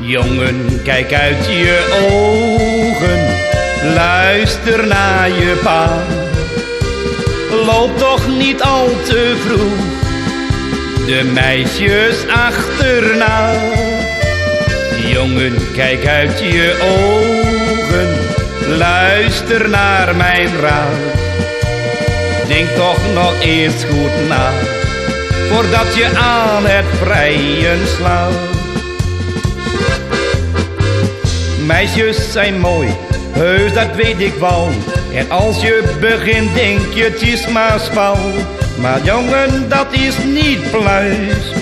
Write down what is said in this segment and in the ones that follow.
Jongen, kijk uit je ogen, luister naar je pa. Loop toch niet al te vroeg, de meisjes achterna. Jongen, kijk uit je ogen, luister naar mijn raad. Denk toch nog eerst goed na, voordat je aan het vrijen slaat. Meisjes zijn mooi, heus dat weet ik wel. En als je begint denk je het is maar. Maar jongen, dat is niet pluis.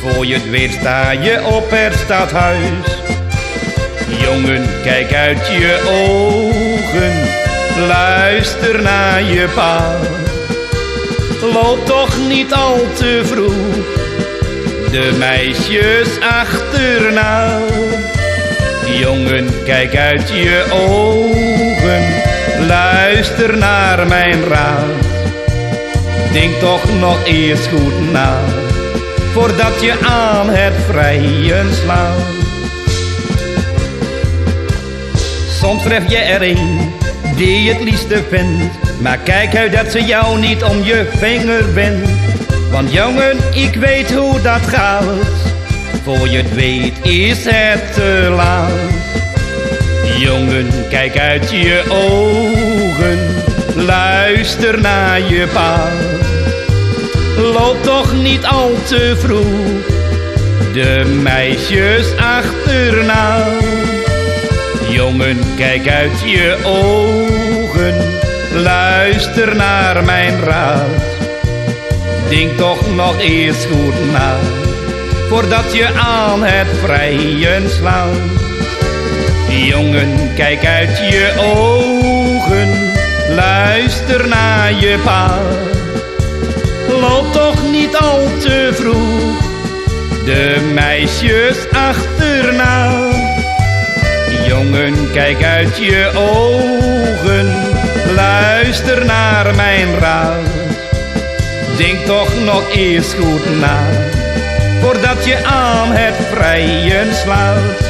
Voor je het weet sta je op het stadhuis. Jongen, kijk uit je ogen, luister naar je pa. Loop toch niet al te vroeg, de meisjes achterna. Jongen, kijk uit je ogen, luister naar mijn raad. Denk toch nog eerst goed na, voordat je aan het vrijen slaat. Soms tref je er een die het liefste vindt, maar kijk uit dat ze jou niet om je vinger bent. Want jongen, ik weet hoe dat gaat voor je het weet is het te laat. Jongen, kijk uit je ogen, luister naar je pa. Loop toch niet al te vroeg, de meisjes achterna. Jongen, kijk uit je ogen, luister naar mijn raad. Denk toch nog eerst goed na voordat je aan het vrijen slaat. Jongen, kijk uit je ogen, luister naar je pa. Loop toch niet al te vroeg, de meisjes achterna. Jongen, kijk uit je ogen, luister naar mijn raad. Denk toch nog eerst goed na voordat je aan het vrijen slaat.